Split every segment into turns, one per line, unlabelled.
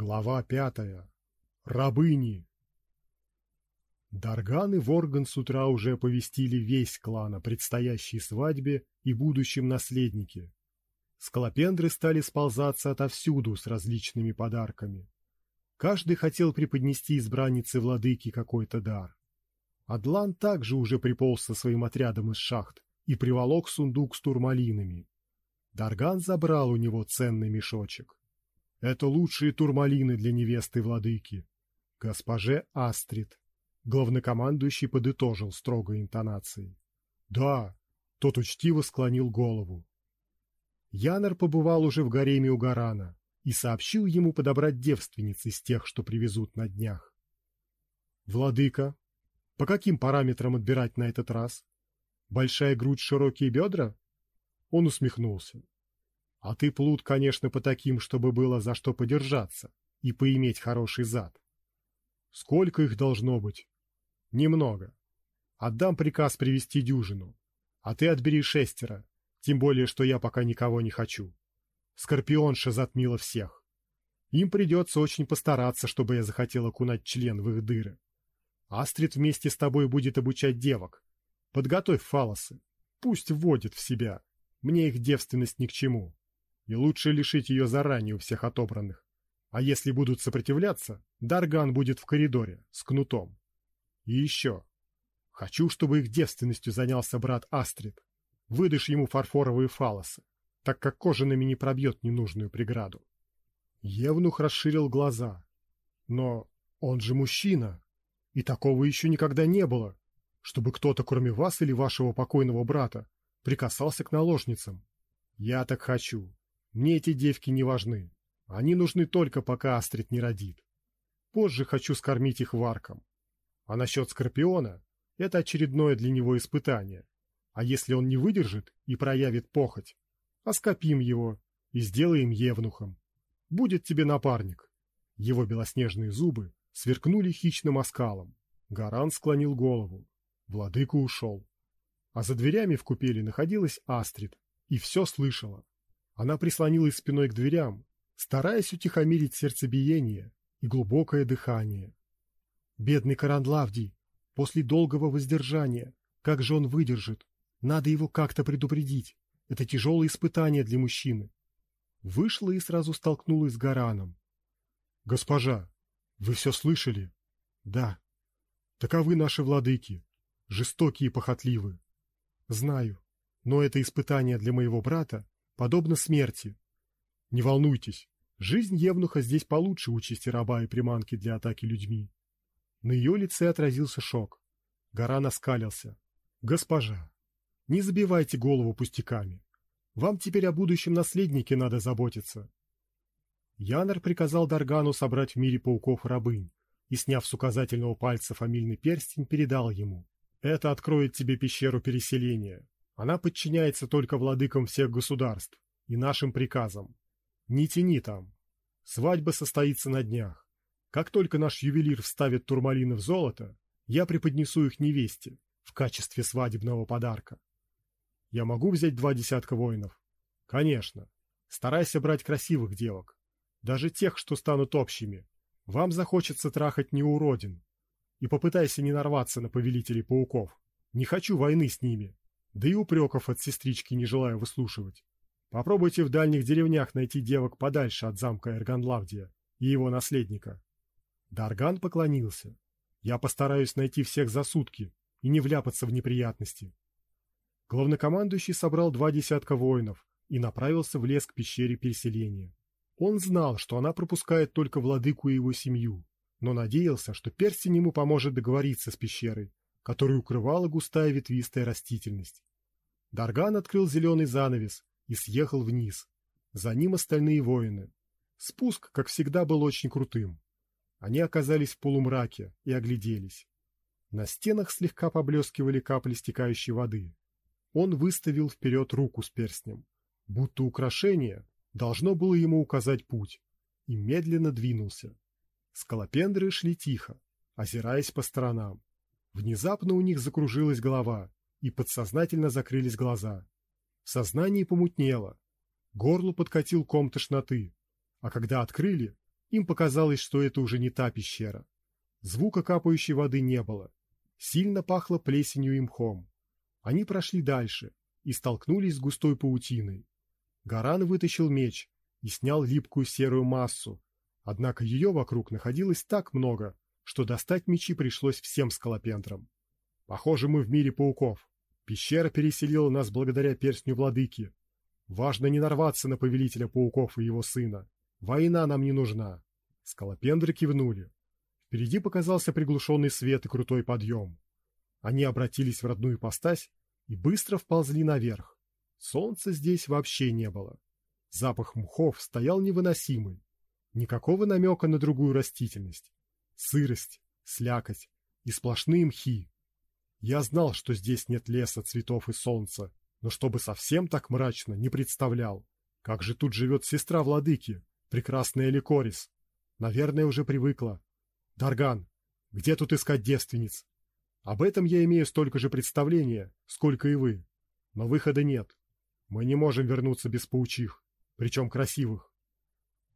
Глава пятая. Рабыни. Дарган и Ворган с утра уже оповестили весь клан о предстоящей свадьбе и будущем наследнике. Скалопендры стали сползаться отовсюду с различными подарками. Каждый хотел преподнести избраннице владыки какой-то дар. Адлан также уже приполз со своим отрядом из шахт и приволок сундук с турмалинами. Дарган забрал у него ценный мешочек. Это лучшие турмалины для невесты владыки. Госпоже Астрид. Главнокомандующий подытожил строгой интонацией. Да, тот учтиво склонил голову. Янер побывал уже в гареме у Гарана и сообщил ему подобрать девственниц из тех, что привезут на днях. Владыка, по каким параметрам отбирать на этот раз? Большая грудь, широкие бедра? Он усмехнулся. А ты плут, конечно, по таким, чтобы было за что подержаться и поиметь хороший зад. Сколько их должно быть? Немного. Отдам приказ привести дюжину, а ты отбери шестеро, тем более, что я пока никого не хочу. Скорпионша затмила всех. Им придется очень постараться, чтобы я захотел окунать член в их дыры. Астрид вместе с тобой будет обучать девок. Подготовь фалосы. Пусть вводит в себя. Мне их девственность ни к чему и лучше лишить ее заранее у всех отобранных. А если будут сопротивляться, Дарган будет в коридоре с кнутом. И еще. Хочу, чтобы их девственностью занялся брат Астрид. Выдашь ему фарфоровые фалосы, так как кожаными не пробьет ненужную преграду. Евнух расширил глаза. Но он же мужчина, и такого еще никогда не было, чтобы кто-то, кроме вас или вашего покойного брата, прикасался к наложницам. Я так хочу. Мне эти девки не важны. Они нужны только, пока Астрид не родит. Позже хочу скормить их варкам. А насчет Скорпиона — это очередное для него испытание. А если он не выдержит и проявит похоть, оскопим его и сделаем евнухом. Будет тебе напарник. Его белоснежные зубы сверкнули хищным оскалом. Гаран склонил голову. Владыка ушел. А за дверями в купели находилась Астрид и все слышала. Она прислонилась спиной к дверям, стараясь утихомирить сердцебиение и глубокое дыхание. Бедный Карандлавдий, после долгого воздержания, как же он выдержит? Надо его как-то предупредить. Это тяжелое испытание для мужчины. Вышла и сразу столкнулась с Гараном. Госпожа, вы все слышали? Да. Таковы наши владыки, жестокие и похотливы. Знаю, но это испытание для моего брата подобно смерти. Не волнуйтесь, жизнь Евнуха здесь получше участи раба и приманки для атаки людьми. На ее лице отразился шок. Гора наскалился. Госпожа, не забивайте голову пустяками. Вам теперь о будущем наследнике надо заботиться. Янор приказал Даргану собрать в мире пауков рабынь и, сняв с указательного пальца фамильный перстень, передал ему. Это откроет тебе пещеру переселения. Она подчиняется только владыкам всех государств и нашим приказам. Не тяни там. Свадьба состоится на днях. Как только наш ювелир вставит турмалины в золото, я преподнесу их невесте в качестве свадебного подарка. Я могу взять два десятка воинов? Конечно. Старайся брать красивых девок. Даже тех, что станут общими. Вам захочется трахать не уродин. И попытайся не нарваться на повелителей пауков. Не хочу войны с ними. Да и упреков от сестрички не желаю выслушивать. Попробуйте в дальних деревнях найти девок подальше от замка Эрганлавдия и его наследника. Дарган поклонился. Я постараюсь найти всех за сутки и не вляпаться в неприятности. Главнокомандующий собрал два десятка воинов и направился в лес к пещере переселения. Он знал, что она пропускает только владыку и его семью, но надеялся, что перстень ему поможет договориться с пещерой, которую укрывала густая ветвистая растительность. Дарган открыл зеленый занавес и съехал вниз. За ним остальные воины. Спуск, как всегда, был очень крутым. Они оказались в полумраке и огляделись. На стенах слегка поблескивали капли стекающей воды. Он выставил вперед руку с перстнем, будто украшение должно было ему указать путь, и медленно двинулся. Скалопендры шли тихо, озираясь по сторонам. Внезапно у них закружилась голова, и подсознательно закрылись глаза. Сознание помутнело, горлу подкатил ком тошноты, а когда открыли, Им показалось, что это уже не та пещера. Звука капающей воды не было. Сильно пахло плесенью и мхом. Они прошли дальше и столкнулись с густой паутиной. Гаран вытащил меч и снял липкую серую массу, однако ее вокруг находилось так много, что достать мечи пришлось всем скалопендрам. Похоже, мы в мире пауков. Пещера переселила нас благодаря перстню владыки. Важно не нарваться на повелителя пауков и его сына. Война нам не нужна. Скалопендры кивнули. Впереди показался приглушенный свет и крутой подъем. Они обратились в родную ипостась и быстро вползли наверх. Солнца здесь вообще не было. Запах мхов стоял невыносимый. Никакого намека на другую растительность. Сырость, слякоть и сплошные мхи. Я знал, что здесь нет леса, цветов и солнца, но чтобы совсем так мрачно, не представлял. Как же тут живет сестра владыки, прекрасная Ликорис. Наверное, уже привыкла. Дарган, где тут искать девственниц? Об этом я имею столько же представления, сколько и вы. Но выхода нет. Мы не можем вернуться без паучих, причем красивых.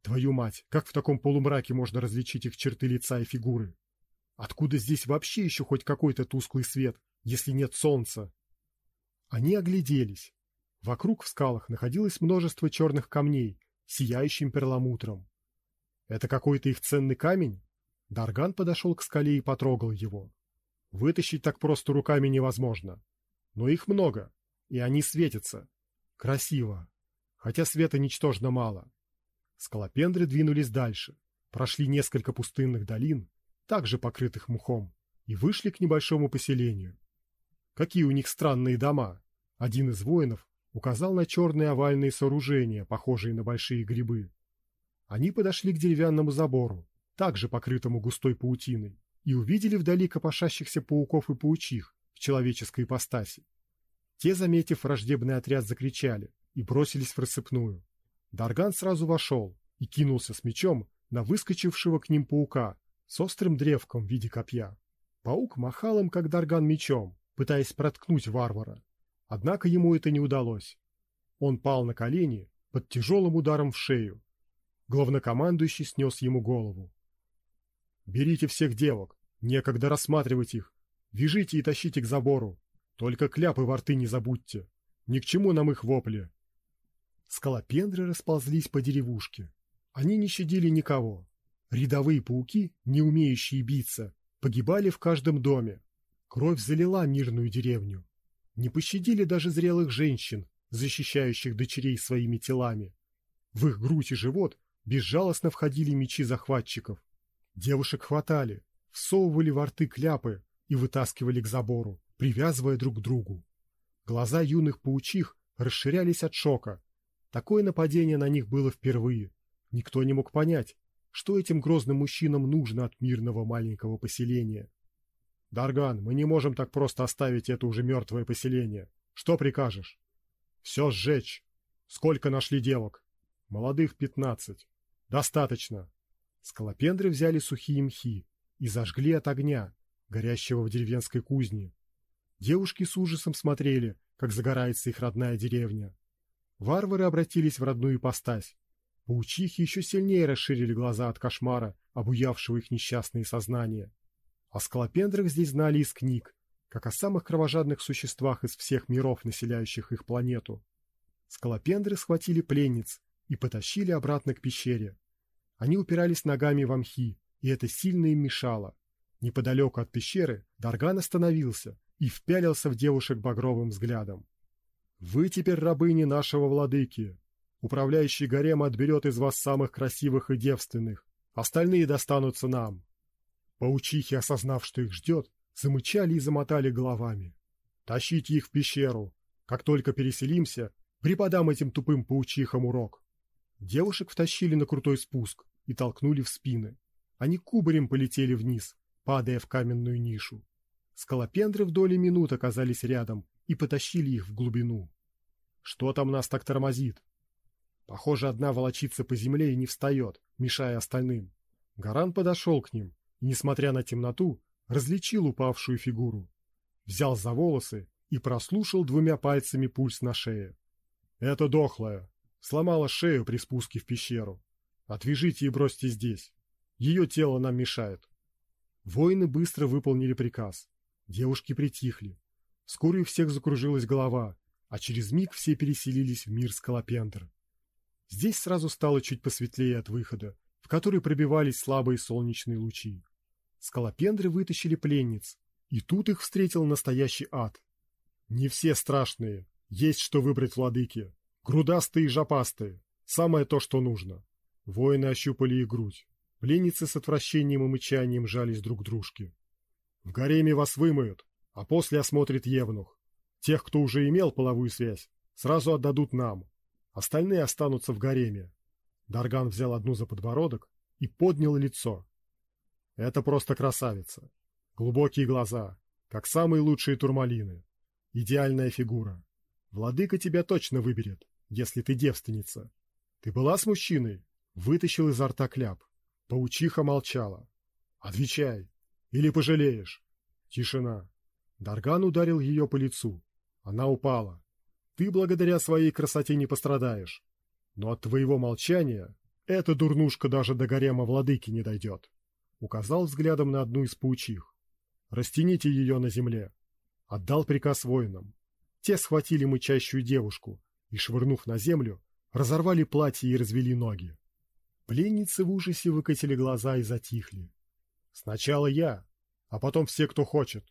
Твою мать, как в таком полумраке можно различить их черты лица и фигуры? Откуда здесь вообще еще хоть какой-то тусклый свет, если нет солнца? Они огляделись. Вокруг в скалах находилось множество черных камней, сияющим перламутром. Это какой-то их ценный камень? Дарган подошел к скале и потрогал его. Вытащить так просто руками невозможно. Но их много, и они светятся. Красиво. Хотя света ничтожно мало. Скалопендры двинулись дальше, прошли несколько пустынных долин, также покрытых мхом, и вышли к небольшому поселению. Какие у них странные дома! Один из воинов указал на черные овальные сооружения, похожие на большие грибы. Они подошли к деревянному забору, также покрытому густой паутиной, и увидели вдали копошащихся пауков и паучих в человеческой ипостаси. Те, заметив враждебный отряд, закричали и бросились в рассыпную. Дарган сразу вошел и кинулся с мечом на выскочившего к ним паука с острым древком в виде копья. Паук махал им, как Дарган, мечом, пытаясь проткнуть варвара. Однако ему это не удалось. Он пал на колени под тяжелым ударом в шею. Главнокомандующий снес ему голову. «Берите всех девок, некогда рассматривать их. Вяжите и тащите к забору. Только кляпы во рты не забудьте. Ни к чему нам их вопли». Скалопендры расползлись по деревушке. Они не щадили никого. Рядовые пауки, не умеющие биться, погибали в каждом доме. Кровь залила мирную деревню. Не пощадили даже зрелых женщин, защищающих дочерей своими телами. В их грудь и живот безжалостно входили мечи захватчиков. Девушек хватали, всовывали во рты кляпы и вытаскивали к забору, привязывая друг к другу. Глаза юных паучих расширялись от шока. Такое нападение на них было впервые. Никто не мог понять, что этим грозным мужчинам нужно от мирного маленького поселения. «Дарган, мы не можем так просто оставить это уже мертвое поселение. Что прикажешь?» «Все сжечь. Сколько нашли девок?» «Молодых пятнадцать. Достаточно. Скалопендры взяли сухие мхи и зажгли от огня, горящего в деревенской кузне. Девушки с ужасом смотрели, как загорается их родная деревня. Варвары обратились в родную ипостась. Паучихи еще сильнее расширили глаза от кошмара, обуявшего их несчастные сознания. О скалопендрах здесь знали из книг, как о самых кровожадных существах из всех миров, населяющих их планету. Скалопендры схватили пленниц и потащили обратно к пещере. Они упирались ногами в мхи, и это сильно им мешало. Неподалеку от пещеры Дарган остановился и впялился в девушек багровым взглядом. «Вы теперь рабыни нашего владыки. Управляющий гарем отберет из вас самых красивых и девственных. Остальные достанутся нам». Паучихи, осознав, что их ждет, замычали и замотали головами. «Тащите их в пещеру. Как только переселимся, преподам этим тупым паучихам урок». Девушек втащили на крутой спуск, и толкнули в спины. Они кубарем полетели вниз, падая в каменную нишу. Скалопендры в доли минут оказались рядом и потащили их в глубину. Что там нас так тормозит? Похоже, одна волочится по земле и не встает, мешая остальным. Гаран подошел к ним и, несмотря на темноту, различил упавшую фигуру. Взял за волосы и прослушал двумя пальцами пульс на шее. Это дохлая. Сломала шею при спуске в пещеру. Отвяжите и бросьте здесь. Ее тело нам мешает. Воины быстро выполнили приказ. Девушки притихли. Вскоре у всех закружилась голова, а через миг все переселились в мир Скалопендр. Здесь сразу стало чуть посветлее от выхода, в который пробивались слабые солнечные лучи. Скалопендры вытащили пленниц, и тут их встретил настоящий ад. Не все страшные, есть что выбрать владыки. Грудастые и жопастые, самое то, что нужно. Воины ощупали их грудь. Пленницы с отвращением и мычанием жались друг к дружке. В гареме вас вымоют, а после осмотрит Евнух. Тех, кто уже имел половую связь, сразу отдадут нам. Остальные останутся в гареме. Дарган взял одну за подбородок и поднял лицо. Это просто красавица. Глубокие глаза, как самые лучшие турмалины. Идеальная фигура. Владыка тебя точно выберет, если ты девственница. Ты была с мужчиной? Вытащил изо рта кляп. Паучиха молчала. Отвечай, или пожалеешь. Тишина. Дарган ударил ее по лицу. Она упала. Ты благодаря своей красоте не пострадаешь. Но от твоего молчания эта дурнушка даже до гарема владыки не дойдет. Указал взглядом на одну из паучих. Растяните ее на земле. Отдал приказ воинам. Те схватили мычащую девушку и, швырнув на землю, разорвали платье и развели ноги. Пленницы в ужасе выкатили глаза и затихли. Сначала я, а потом все, кто хочет.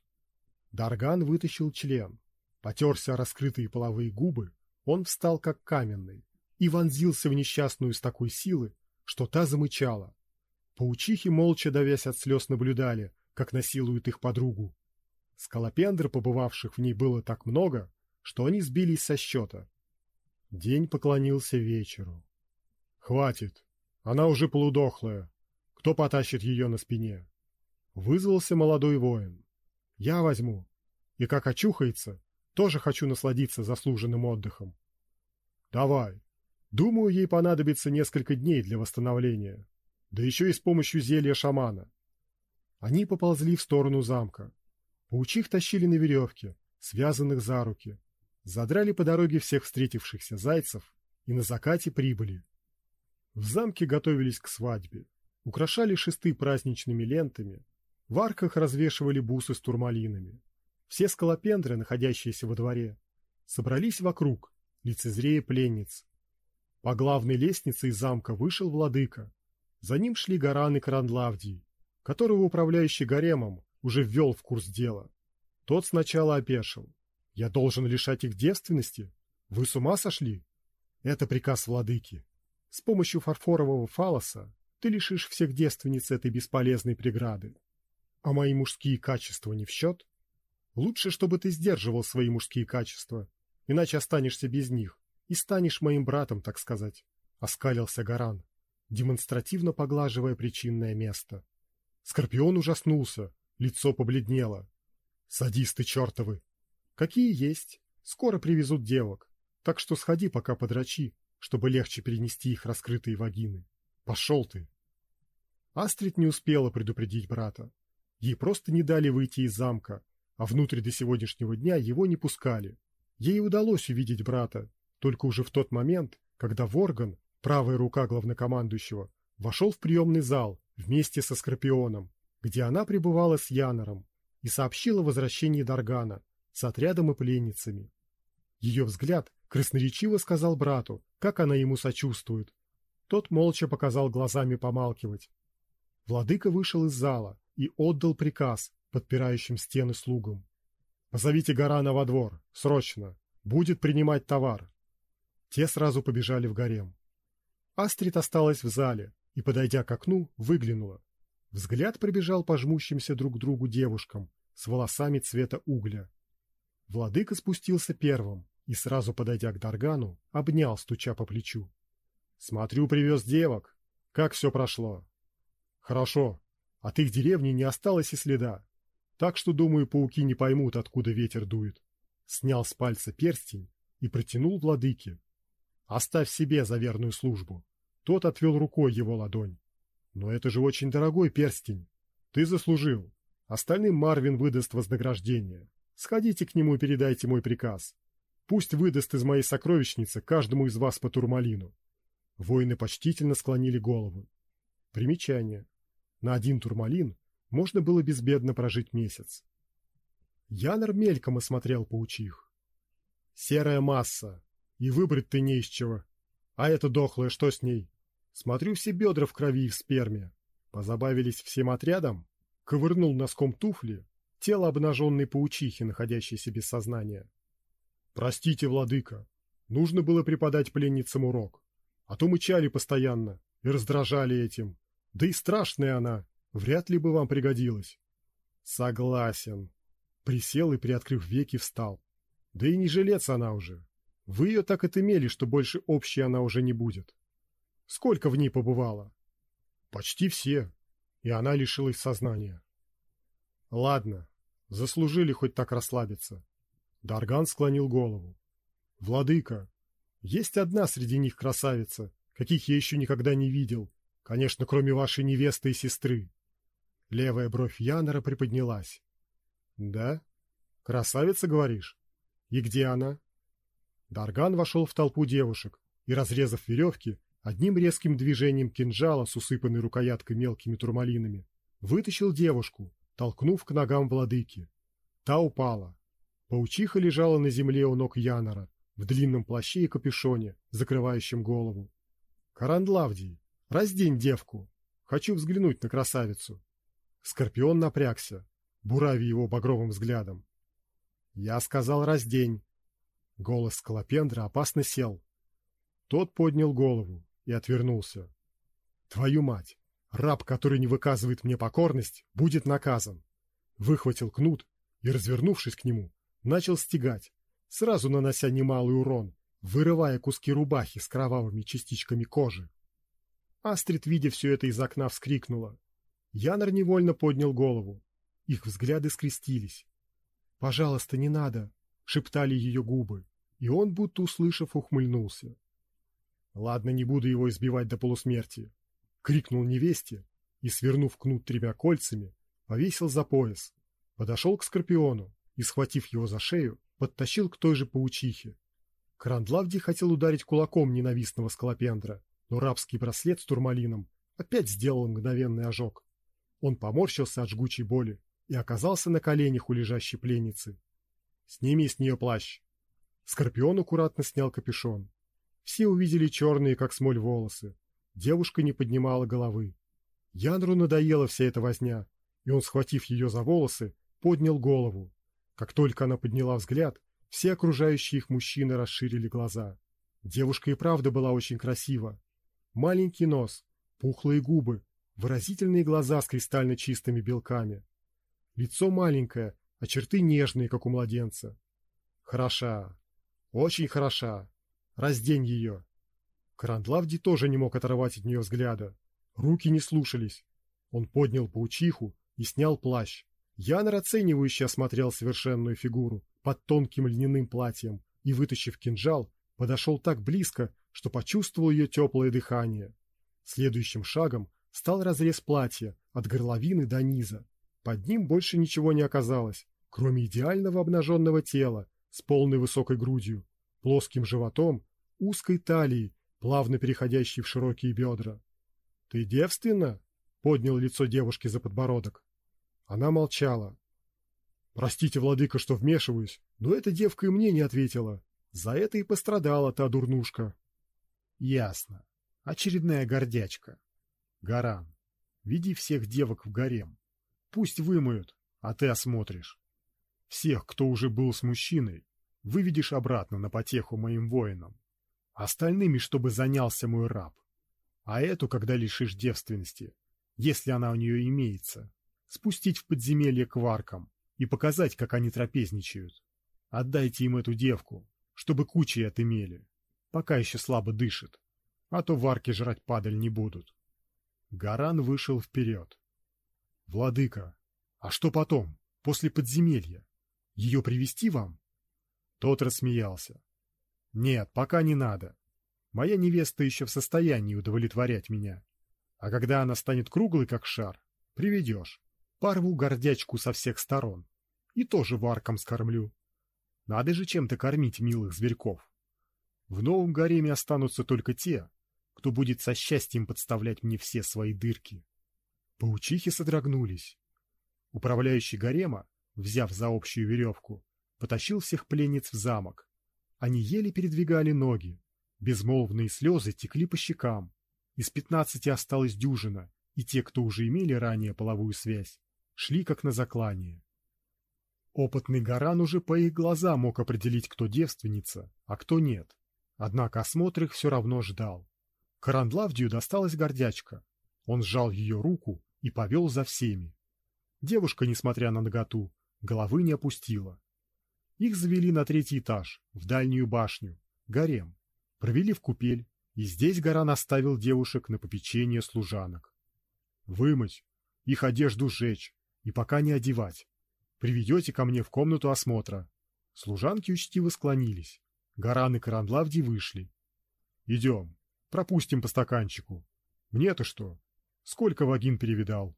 Дарган вытащил член, потерся раскрытые половые губы, он встал как каменный и вонзился в несчастную с такой силы, что та замычала. Паучихи, молча давясь от слез, наблюдали, как насилуют их подругу. Скалопендр, побывавших в ней, было так много, что они сбились со счета. День поклонился вечеру. «Хватит! Она уже полудохлая. Кто потащит ее на спине?» Вызвался молодой воин. «Я возьму. И как очухается, тоже хочу насладиться заслуженным отдыхом». «Давай. Думаю, ей понадобится несколько дней для восстановления. Да еще и с помощью зелья шамана». Они поползли в сторону замка. Паучих тащили на веревке, связанных за руки, задрали по дороге всех встретившихся зайцев и на закате прибыли. В замке готовились к свадьбе, украшали шесты праздничными лентами, в арках развешивали бусы с турмалинами. Все скалопендры, находящиеся во дворе, собрались вокруг, лицезрея пленниц. По главной лестнице из замка вышел владыка. За ним шли Гаран и Карандлавдий, которого управляющий гаремом уже ввел в курс дела. Тот сначала опешил, я должен лишать их девственности? Вы с ума сошли? Это приказ владыки. С помощью фарфорового фалоса ты лишишь всех девственниц этой бесполезной преграды. А мои мужские качества не в счет? Лучше, чтобы ты сдерживал свои мужские качества, иначе останешься без них и станешь моим братом, так сказать. Оскалился Гаран, демонстративно поглаживая причинное место. Скорпион ужаснулся, лицо побледнело. Садисты чертовы! Какие есть. Скоро привезут девок. Так что сходи пока подрачи, чтобы легче перенести их раскрытые вагины. Пошел ты. Астрид не успела предупредить брата. Ей просто не дали выйти из замка, а внутрь до сегодняшнего дня его не пускали. Ей удалось увидеть брата, только уже в тот момент, когда Ворган, правая рука главнокомандующего, вошел в приемный зал вместе со Скорпионом, где она пребывала с Янором и сообщила о возвращении Даргана, с отрядом и пленницами. Ее взгляд красноречиво сказал брату, как она ему сочувствует. Тот молча показал глазами помалкивать. Владыка вышел из зала и отдал приказ подпирающим стены слугам. «Позовите Гарана во двор, срочно! Будет принимать товар!» Те сразу побежали в гарем. Астрид осталась в зале и, подойдя к окну, выглянула. Взгляд пробежал по жмущимся друг к другу девушкам с волосами цвета угля. Владыка спустился первым и, сразу подойдя к Даргану, обнял, стуча по плечу. «Смотрю, привез девок. Как все прошло?» «Хорошо. От их деревни не осталось и следа. Так что, думаю, пауки не поймут, откуда ветер дует». Снял с пальца перстень и протянул владыке. «Оставь себе за верную службу». Тот отвел рукой его ладонь. «Но это же очень дорогой перстень. Ты заслужил. Остальным Марвин выдаст вознаграждение. Сходите к нему и передайте мой приказ. Пусть выдаст из моей сокровищницы каждому из вас по турмалину. Воины почтительно склонили головы. Примечание. На один турмалин можно было безбедно прожить месяц. Янор мельком осмотрел паучих. Серая масса, и выбрать ты не из чего. А эта дохлая, что с ней? Смотрю, все бедра в крови и в сперме. Позабавились всем отрядом? Ковырнул носком туфли тело обнаженной паучихи, находящейся без сознания. Простите, владыка, нужно было преподать пленницам урок, а то мычали постоянно и раздражали этим. Да и страшная она, вряд ли бы вам пригодилась. Согласен. Присел и, приоткрыв веки, встал. Да и не жилец она уже. Вы ее так отымели, что больше общей она уже не будет. Сколько в ней побывало? Почти все. И она лишилась сознания. Ладно, заслужили хоть так расслабиться. Дарган склонил голову. Владыка, есть одна среди них красавица, каких я еще никогда не видел, конечно, кроме вашей невесты и сестры. Левая бровь Янора приподнялась. Да? Красавица, говоришь? И где она? Дарган вошел в толпу девушек и, разрезав веревки, одним резким движением кинжала с усыпанной рукояткой мелкими турмалинами, вытащил девушку, толкнув к ногам владыки. Та упала. Паучиха лежала на земле у ног Янора, в длинном плаще и капюшоне, закрывающем голову. «Карандлавдий, раздень девку! Хочу взглянуть на красавицу!» Скорпион напрягся, бурави его багровым взглядом. «Я сказал, раздень!» Голос Скалопендра опасно сел. Тот поднял голову и отвернулся. «Твою мать! Раб, который не выказывает мне покорность, будет наказан!» Выхватил кнут и, развернувшись к нему, начал стегать, сразу нанося немалый урон, вырывая куски рубахи с кровавыми частичками кожи. Астрид, видя все это из окна, вскрикнула. Янор невольно поднял голову. Их взгляды скрестились. «Пожалуйста, не надо!» — шептали ее губы, и он, будто услышав, ухмыльнулся. «Ладно, не буду его избивать до полусмерти!» — крикнул невесте и, свернув кнут тремя кольцами, повесил за пояс, подошел к Скорпиону и, схватив его за шею, подтащил к той же паучихе. Крандлавди хотел ударить кулаком ненавистного скалопендра, но рабский браслет с турмалином опять сделал мгновенный ожог. Он поморщился от жгучей боли и оказался на коленях у лежащей пленницы. «Сними с нее плащ!» Скорпион аккуратно снял капюшон. Все увидели черные, как смоль, волосы. Девушка не поднимала головы. Янру надоела вся эта возня, и он, схватив ее за волосы, поднял голову. Как только она подняла взгляд, все окружающие их мужчины расширили глаза. Девушка и правда была очень красива. Маленький нос, пухлые губы, выразительные глаза с кристально чистыми белками. Лицо маленькое, а черты нежные, как у младенца. Хороша, очень хороша. Раздень ее. Карандлавди тоже не мог оторвать от нее взгляда. Руки не слушались. Он поднял паучиху и снял плащ. Янор оценивающе осмотрел совершенную фигуру под тонким льняным платьем и, вытащив кинжал, подошел так близко, что почувствовал ее теплое дыхание. Следующим шагом стал разрез платья от горловины до низа. Под ним больше ничего не оказалось, кроме идеального обнаженного тела с полной высокой грудью, плоским животом, узкой талией, плавно переходящей в широкие бедра. «Ты девственна?» — поднял лицо девушки за подбородок. Она молчала. «Простите, владыка, что вмешиваюсь, но эта девка и мне не ответила. За это и пострадала та дурнушка». «Ясно. Очередная гордячка. Гаран, веди всех девок в гарем. Пусть вымоют, а ты осмотришь. Всех, кто уже был с мужчиной, выведешь обратно на потеху моим воинам. Остальными, чтобы занялся мой раб. А эту, когда лишишь девственности, если она у нее имеется, спустить в подземелье к варкам и показать, как они трапезничают. Отдайте им эту девку, чтобы кучей отымели, пока еще слабо дышит, а то варки жрать падаль не будут. Гаран вышел вперед. «Владыка, а что потом, после подземелья? Ее привести вам?» Тот рассмеялся. «Нет, пока не надо. Моя невеста еще в состоянии удовлетворять меня. А когда она станет круглой, как шар, приведешь. Порву гордячку со всех сторон. И тоже варком скормлю. Надо же чем-то кормить милых зверьков. В новом гареме останутся только те, кто будет со счастьем подставлять мне все свои дырки. Паучихи содрогнулись. Управляющий гарема, взяв за общую веревку, потащил всех пленниц в замок. Они еле передвигали ноги. Безмолвные слезы текли по щекам. Из пятнадцати осталась дюжина, и те, кто уже имели ранее половую связь, шли как на заклание. Опытный Гаран уже по их глазам мог определить, кто девственница, а кто нет. Однако осмотр их все равно ждал. Карандлавдию досталась гордячка. Он сжал ее руку и повел за всеми. Девушка, несмотря на наготу, головы не опустила. Их завели на третий этаж, в дальнюю башню, гарем. Провели в купель, и здесь Гаран оставил девушек на попечение служанок. Вымыть, их одежду сжечь и пока не одевать. Приведете ко мне в комнату осмотра. Служанки учтиво склонились. Гаран и Карандлавди вышли. Идем, пропустим по стаканчику. Мне-то что? Сколько вагин перевидал?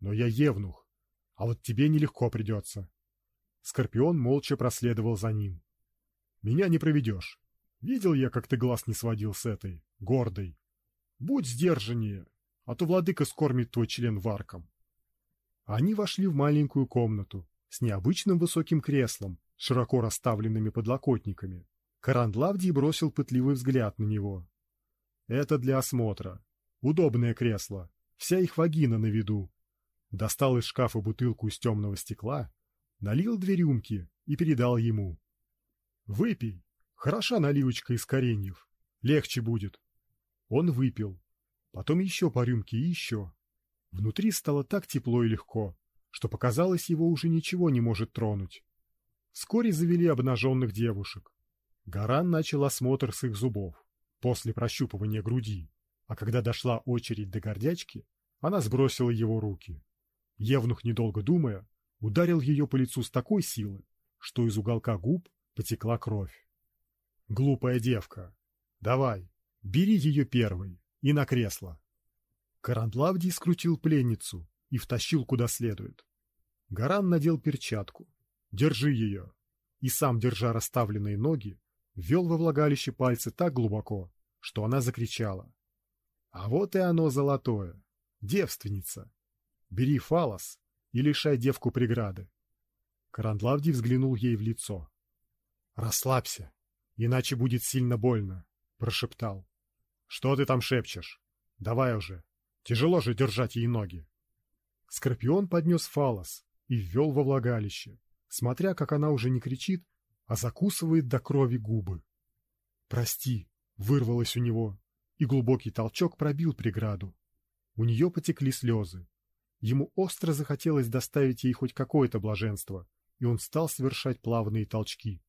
Но я евнух, а вот тебе нелегко придется. Скорпион молча проследовал за ним. Меня не проведешь. Видел я, как ты глаз не сводил с этой, гордой. Будь сдержаннее, а то владыка скормит твой член варком. Они вошли в маленькую комнату, с необычным высоким креслом, широко расставленными подлокотниками. Карандлавдий бросил пытливый взгляд на него. Это для осмотра. Удобное кресло. Вся их вагина на виду. Достал из шкафа бутылку из темного стекла, налил две рюмки и передал ему. Выпей. Хороша наливочка из кореньев. Легче будет. Он выпил. Потом еще по рюмке и еще. Внутри стало так тепло и легко, что показалось, его уже ничего не может тронуть. Вскоре завели обнаженных девушек. Гаран начал осмотр с их зубов, после прощупывания груди, а когда дошла очередь до гордячки, она сбросила его руки. Евнух, недолго думая, ударил ее по лицу с такой силой, что из уголка губ потекла кровь. Глупая девка. Давай, бери ее первой и на кресло. Карандлавдий скрутил пленницу, и втащил куда следует. Гаран надел перчатку. Держи ее. И сам, держа расставленные ноги, ввел во влагалище пальцы так глубоко, что она закричала. А вот и оно золотое. Девственница. Бери фалос и лишай девку преграды. Карандлавди взглянул ей в лицо. Расслабься, иначе будет сильно больно, прошептал. Что ты там шепчешь? Давай уже. Тяжело же держать ей ноги. Скорпион поднес фалос и ввел во влагалище, смотря, как она уже не кричит, а закусывает до крови губы. «Прости!» — вырвалось у него, и глубокий толчок пробил преграду. У нее потекли слезы. Ему остро захотелось доставить ей хоть какое-то блаженство, и он стал совершать плавные толчки.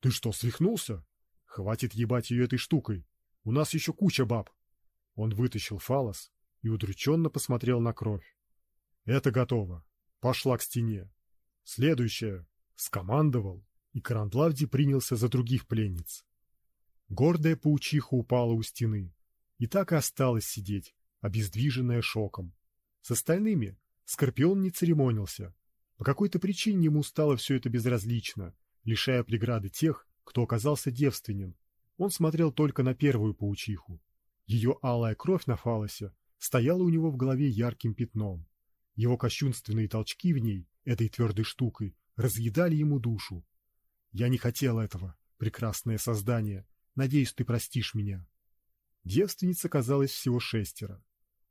«Ты что, свихнулся? Хватит ебать ее этой штукой! У нас еще куча баб!» Он вытащил фалос и удрученно посмотрел на кровь. Это готово. Пошла к стене. Следующее. Скомандовал, и Карандлавди принялся за других пленниц. Гордая паучиха упала у стены и так и осталась сидеть, обездвиженная шоком. С остальными Скорпион не церемонился. По какой-то причине ему стало все это безразлично, лишая преграды тех, кто оказался девственен. Он смотрел только на первую паучиху. Ее алая кровь на фалосе стояла у него в голове ярким пятном. Его кощунственные толчки в ней, этой твердой штукой, разъедали ему душу. Я не хотел этого, прекрасное создание. Надеюсь, ты простишь меня. Девственниц оказалось всего шестеро.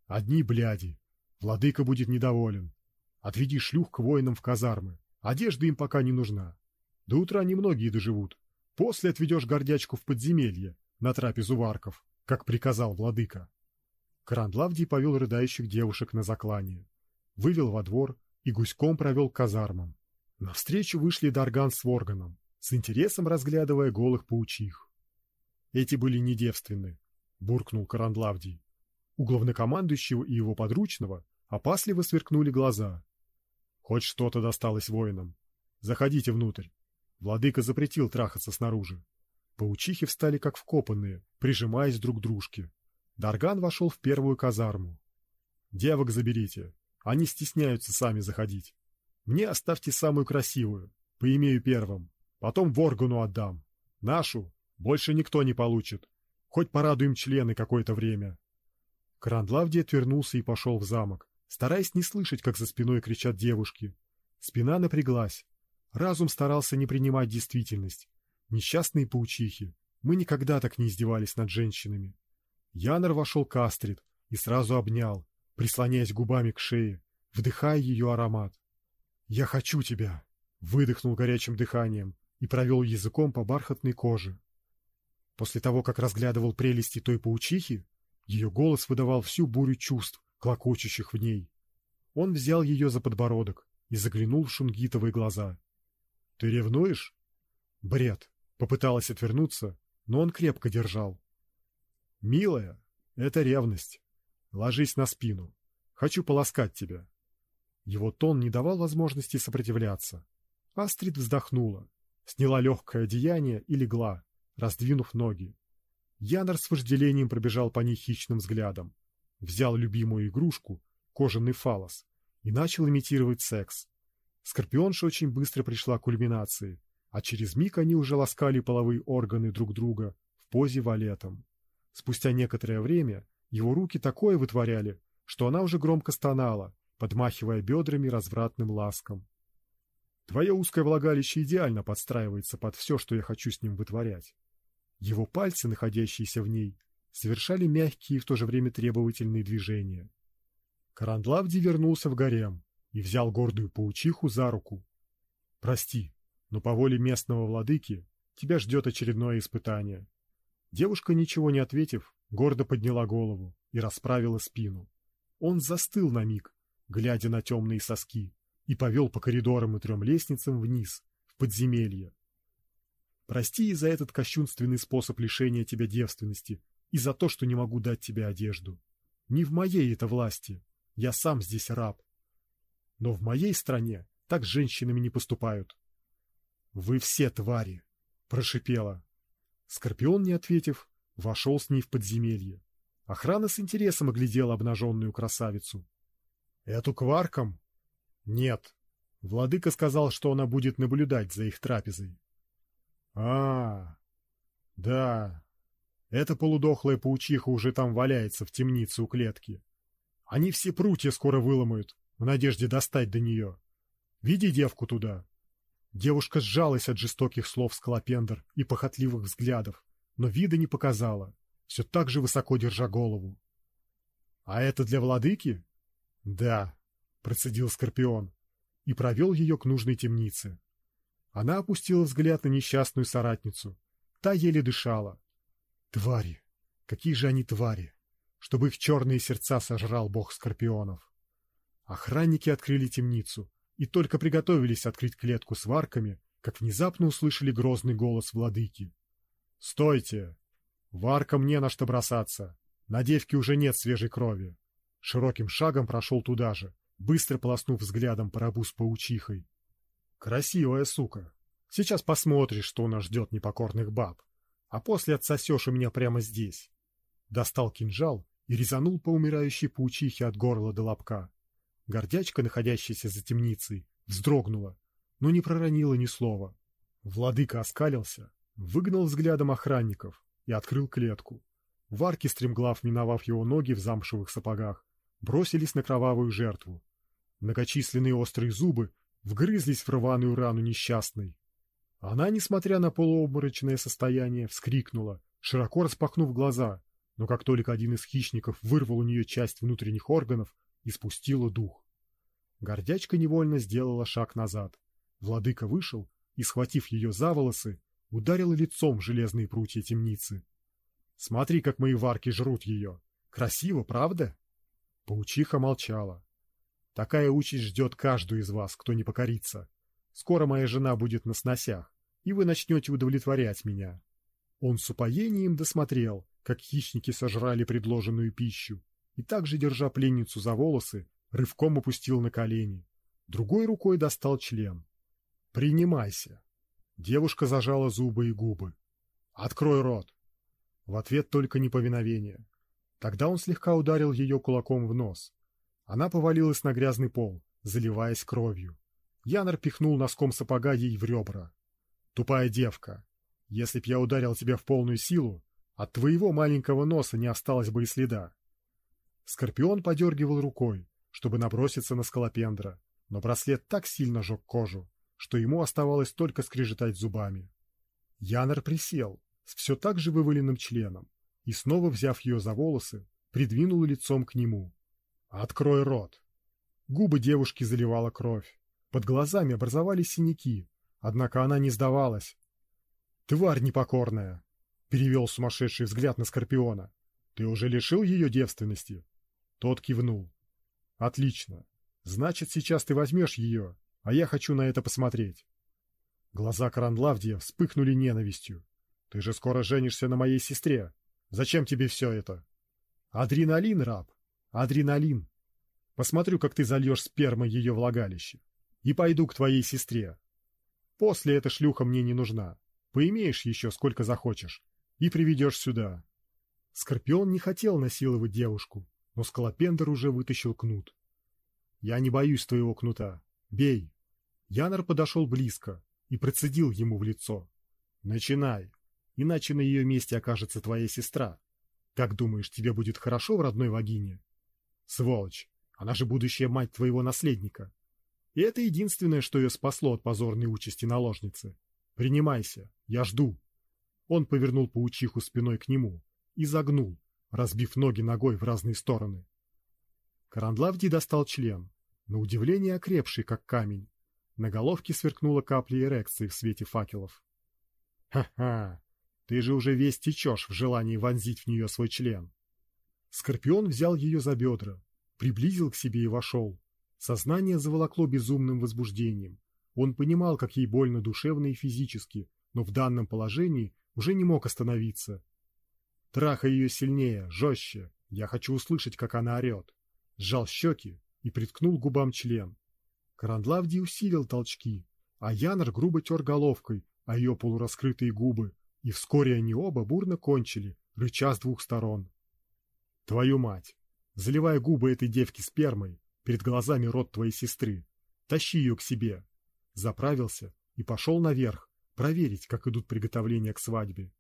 Одни бляди. Владыка будет недоволен. Отведи шлюх к воинам в казармы. Одежда им пока не нужна. До утра немногие доживут. После отведешь гордячку в подземелье, на трапезу варков, как приказал владыка. Карандлавдий повел рыдающих девушек на заклание вывел во двор и гуськом провел к казармам. Навстречу вышли Дарган с Ворганом, с интересом разглядывая голых паучих. Эти были не девственны, буркнул Карандлавдий. У главнокомандующего и его подручного опасливо сверкнули глаза. Хоть что-то досталось воинам. Заходите внутрь. Владыка запретил трахаться снаружи. Паучихи встали как вкопанные, прижимаясь друг к дружке. Дарган вошел в первую казарму. Девок заберите, они стесняются сами заходить. Мне оставьте самую красивую, поимею первым. Потом Воргану отдам. Нашу больше никто не получит. Хоть порадуем члены какое-то время. Крандлавди отвернулся и пошел в замок, стараясь не слышать, как за спиной кричат девушки. Спина напряглась. Разум старался не принимать действительность. Несчастные паучихи. Мы никогда так не издевались над женщинами. Янор вошел к Астрид и сразу обнял, прислоняясь губами к шее, вдыхая ее аромат. «Я хочу тебя!» — выдохнул горячим дыханием и провел языком по бархатной коже. После того, как разглядывал прелести той паучихи, ее голос выдавал всю бурю чувств, клокочущих в ней. Он взял ее за подбородок и заглянул в шунгитовые глаза. — Ты ревнуешь? — Бред. Попыталась отвернуться, но он крепко держал. — Милая, это ревность. Ложись на спину. Хочу полоскать тебя. Его тон не давал возможности сопротивляться. Астрид вздохнула, сняла легкое одеяние и легла, раздвинув ноги. Янор с вожделением пробежал по ней хищным взглядом, взял любимую игрушку, кожаный фалос, и начал имитировать секс. Скорпионша очень быстро пришла к кульминации, а через миг они уже ласкали половые органы друг друга в позе валетом. Спустя некоторое время его руки такое вытворяли, что она уже громко стонала, подмахивая бедрами развратным ласком. Твое узкое влагалище идеально подстраивается под все, что я хочу с ним вытворять. Его пальцы, находящиеся в ней, совершали мягкие и в то же время требовательные движения. Карандлавди вернулся в гарем и взял гордую паучиху за руку. Прости, но по воле местного владыки тебя ждет очередное испытание. Девушка, ничего не ответив, гордо подняла голову и расправила спину. Он застыл на миг, глядя на темные соски, и повел по коридорам и трем лестницам вниз, в подземелье. Прости и за этот кощунственный способ лишения тебя девственности, и за то, что не могу дать тебе одежду. Не в моей это власти. Я сам здесь раб. Но в моей стране так с женщинами не поступают. Вы все твари, прошипела. Скорпион, не ответив, вошел с ней в подземелье. Охрана с интересом оглядела обнаженную красавицу. Эту кварком? Нет. Владыка сказал, что она будет наблюдать за их трапезой. А, да. Эта полудохлая паучиха уже там валяется в темнице у клетки. Они все прутья скоро выломают, в надежде достать до нее. Веди девку туда. Девушка сжалась от жестоких слов Скалопендр и похотливых взглядов, но вида не показала, все так же высоко держа голову. — А это для владыки? — Да, — процедил Скорпион и провел ее к нужной темнице. Она опустила взгляд на несчастную соратницу. Та еле дышала. Твари! Какие же они твари! Чтобы их черные сердца сожрал бог скорпионов. Охранники открыли темницу и только приготовились открыть клетку с варками, как внезапно услышали грозный голос владыки. «Стойте! Варкам не на что бросаться. На девке уже нет свежей крови». Широким шагом прошел туда же, быстро полоснув взглядом по рабу с паучихой. Красивая сука. Сейчас посмотришь, что нас ждет непокорных баб. А после отсосешь у меня прямо здесь. Достал кинжал и резанул по умирающей паучихе от горла до лобка. Гордячка, находящаяся за темницей, вздрогнула, но не проронила ни слова. Владыка оскалился, выгнал взглядом охранников и открыл клетку. Варки, стремглав миновав его ноги в замшевых сапогах, бросились на кровавую жертву. Многочисленные острые зубы вгрызлись в рваную рану несчастной. Она, несмотря на полуобморочное состояние, вскрикнула, широко распахнув глаза, но как только один из хищников вырвал у нее часть внутренних органов, испустила дух. Гордячка невольно сделала шаг назад. Владыка вышел и, схватив ее за волосы, ударил лицом в железные прутья темницы. Смотри, как мои варки жрут ее. Красиво, правда? Паучиха молчала. Такая участь ждет каждую из вас, кто не покорится. Скоро моя жена будет на сносях, и вы начнете удовлетворять меня. Он с упоением досмотрел, как хищники сожрали предложенную пищу, и также, держа пленницу за волосы, рывком опустил на колени. Другой рукой достал член. «Принимайся!» Девушка зажала зубы и губы. «Открой рот!» В ответ только неповиновение. Тогда он слегка ударил ее кулаком в нос. Она повалилась на грязный пол, заливаясь кровью. Янор пихнул носком сапога ей в ребра. «Тупая девка! Если б я ударил тебя в полную силу, От твоего маленького носа не осталось бы и следа. Скорпион подергивал рукой, чтобы наброситься на скалопендра, но браслет так сильно жег кожу, что ему оставалось только скрежетать зубами. Янер присел с все так же вываленным членом и, снова взяв ее за волосы, придвинул лицом к нему. «Открой рот!» Губы девушки заливала кровь. Под глазами образовались синяки, однако она не сдавалась. «Тварь непокорная!» — перевел сумасшедший взгляд на Скорпиона. «Ты уже лишил ее девственности?» Тот кивнул. «Отлично. Значит, сейчас ты возьмешь ее, а я хочу на это посмотреть». Глаза Каранлавдия вспыхнули ненавистью. «Ты же скоро женишься на моей сестре. Зачем тебе все это?» «Адреналин, раб, адреналин. Посмотрю, как ты зальешь спермой ее влагалище и пойду к твоей сестре. После эта шлюха мне не нужна. Поимеешь еще сколько захочешь и приведешь сюда. Скорпион не хотел насиловать девушку, но Скалопендр уже вытащил кнут. Я не боюсь твоего кнута. Бей. Янор подошел близко и процедил ему в лицо. Начинай, иначе на ее месте окажется твоя сестра. Как думаешь, тебе будет хорошо в родной вагине? Сволочь, она же будущая мать твоего наследника. И это единственное, что ее спасло от позорной участи наложницы. Принимайся, я жду. Он повернул паучиху спиной к нему и загнул, разбив ноги ногой в разные стороны. Карандлавди достал член, на удивление окрепший, как камень. На головке сверкнула капля эрекции в свете факелов. «Ха-ха! Ты же уже весь течешь в желании вонзить в нее свой член!» Скорпион взял ее за бедра, приблизил к себе и вошел, Сознание заволокло безумным возбуждением. Он понимал, как ей больно душевно и физически, но в данном положении уже не мог остановиться. Трахай ее сильнее, жестче. Я хочу услышать, как она орет. Сжал щеки и приткнул губам член. Карандлавди усилил толчки, а Янор грубо тер головкой о ее полураскрытые губы, и вскоре они оба бурно кончили, рыча с двух сторон. Твою мать! Заливая губы этой девки спермой, Перед глазами рот твоей сестры. Тащи ее к себе. Заправился и пошел наверх, проверить, как идут приготовления к свадьбе.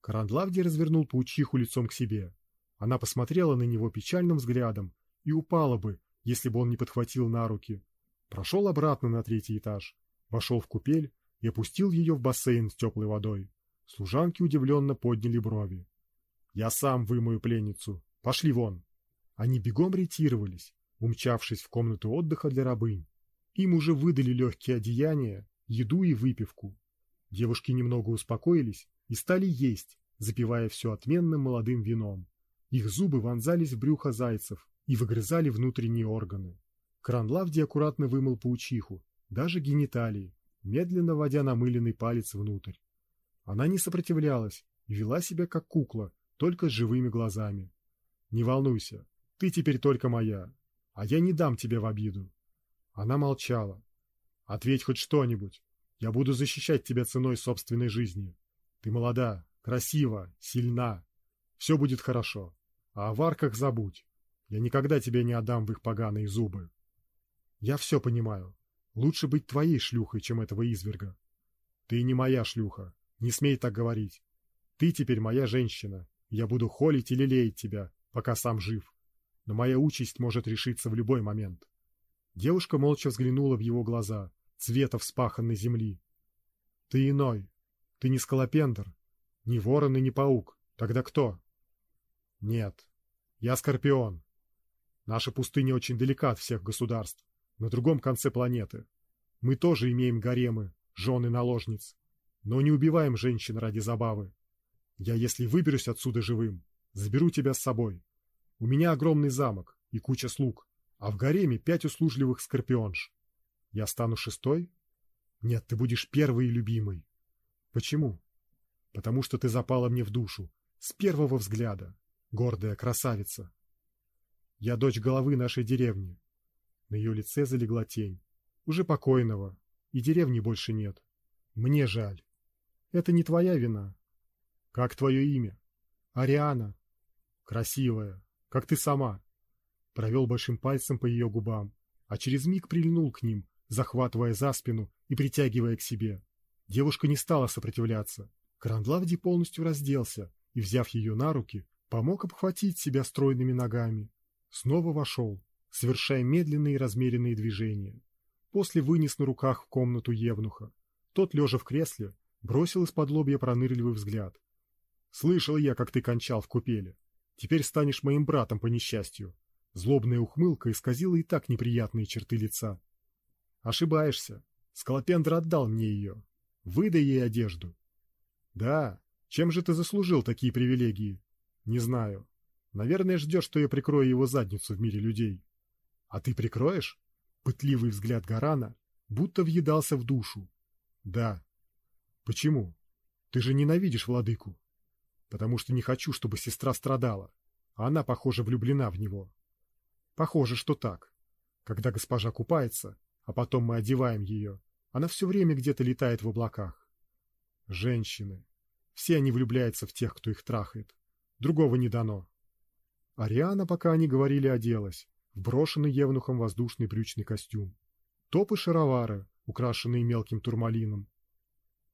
Карандлавди развернул паучиху лицом к себе. Она посмотрела на него печальным взглядом и упала бы, если бы он не подхватил на руки. Прошел обратно на третий этаж, вошел в купель и опустил ее в бассейн с теплой водой. Служанки удивленно подняли брови. «Я сам вымою пленницу. Пошли вон!» Они бегом ретировались, умчавшись в комнату отдыха для рабынь. Им уже выдали легкие одеяния, еду и выпивку. Девушки немного успокоились и стали есть, запивая все отменным молодым вином. Их зубы вонзались в брюхо зайцев и выгрызали внутренние органы. Кранлавди аккуратно вымыл паучиху, даже гениталии, медленно вводя намыленный палец внутрь. Она не сопротивлялась и вела себя как кукла, только с живыми глазами. «Не волнуйся, ты теперь только моя, а я не дам тебе в обиду. Она молчала. Ответь хоть что-нибудь. Я буду защищать тебя ценой собственной жизни. Ты молода, красива, сильна. Все будет хорошо. А о варках забудь. Я никогда тебя не отдам в их поганые зубы. Я все понимаю. Лучше быть твоей шлюхой, чем этого изверга. Ты не моя шлюха. Не смей так говорить. Ты теперь моя женщина. Я буду холить и лелеять тебя, пока сам жив но моя участь может решиться в любой момент. Девушка молча взглянула в его глаза, цвета вспаханной земли. Ты иной. Ты не скалопендр, не ворон и не паук. Тогда кто? Нет. Я скорпион. Наша пустыня очень далека от всех государств, на другом конце планеты. Мы тоже имеем гаремы, жены наложниц, но не убиваем женщин ради забавы. Я, если выберусь отсюда живым, заберу тебя с собой. У меня огромный замок и куча слуг, а в гареме пять услужливых скорпионж. Я стану шестой? Нет, ты будешь первый и любимый. Почему? Потому что ты запала мне в душу с первого взгляда, гордая красавица. Я дочь головы нашей деревни. На ее лице залегла тень, уже покойного, и деревни больше нет. Мне жаль. Это не твоя вина. Как твое имя? Ариана. Красивая, как ты сама. Провел большим пальцем по ее губам, а через миг прильнул к ним, захватывая за спину и притягивая к себе. Девушка не стала сопротивляться. Крандлавди полностью разделся и, взяв ее на руки, помог обхватить себя стройными ногами. Снова вошел, совершая медленные и размеренные движения. После вынес на руках в комнату Евнуха. Тот, лежа в кресле, бросил из-под лобья пронырливый взгляд. «Слышал я, как ты кончал в купеле. Теперь станешь моим братом по несчастью». Злобная ухмылка исказила и так неприятные черты лица. «Ошибаешься. Скалопендр отдал мне ее. Выдай ей одежду». «Да. Чем же ты заслужил такие привилегии?» «Не знаю. Наверное, ждешь, что я прикрою его задницу в мире людей». «А ты прикроешь?» Пытливый взгляд Гарана будто въедался в душу. «Да». «Почему? Ты же ненавидишь владыку». «Потому что не хочу, чтобы сестра страдала, а она, похоже, влюблена в него». «Похоже, что так. Когда госпожа купается, а потом мы одеваем ее, она все время где-то летает в облаках. Женщины. Все они влюбляются в тех, кто их трахает. Другого не дано». Ариана, пока они говорили, оделась в брошенный евнухом воздушный брючный костюм. Топ и шаровары, украшенные мелким турмалином.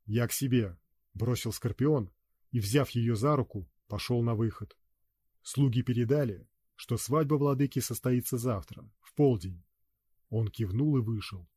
«Я к себе», — бросил Скорпион и, взяв ее за руку, пошел на выход. Слуги передали, что свадьба владыки состоится завтра, в полдень. Он кивнул и вышел.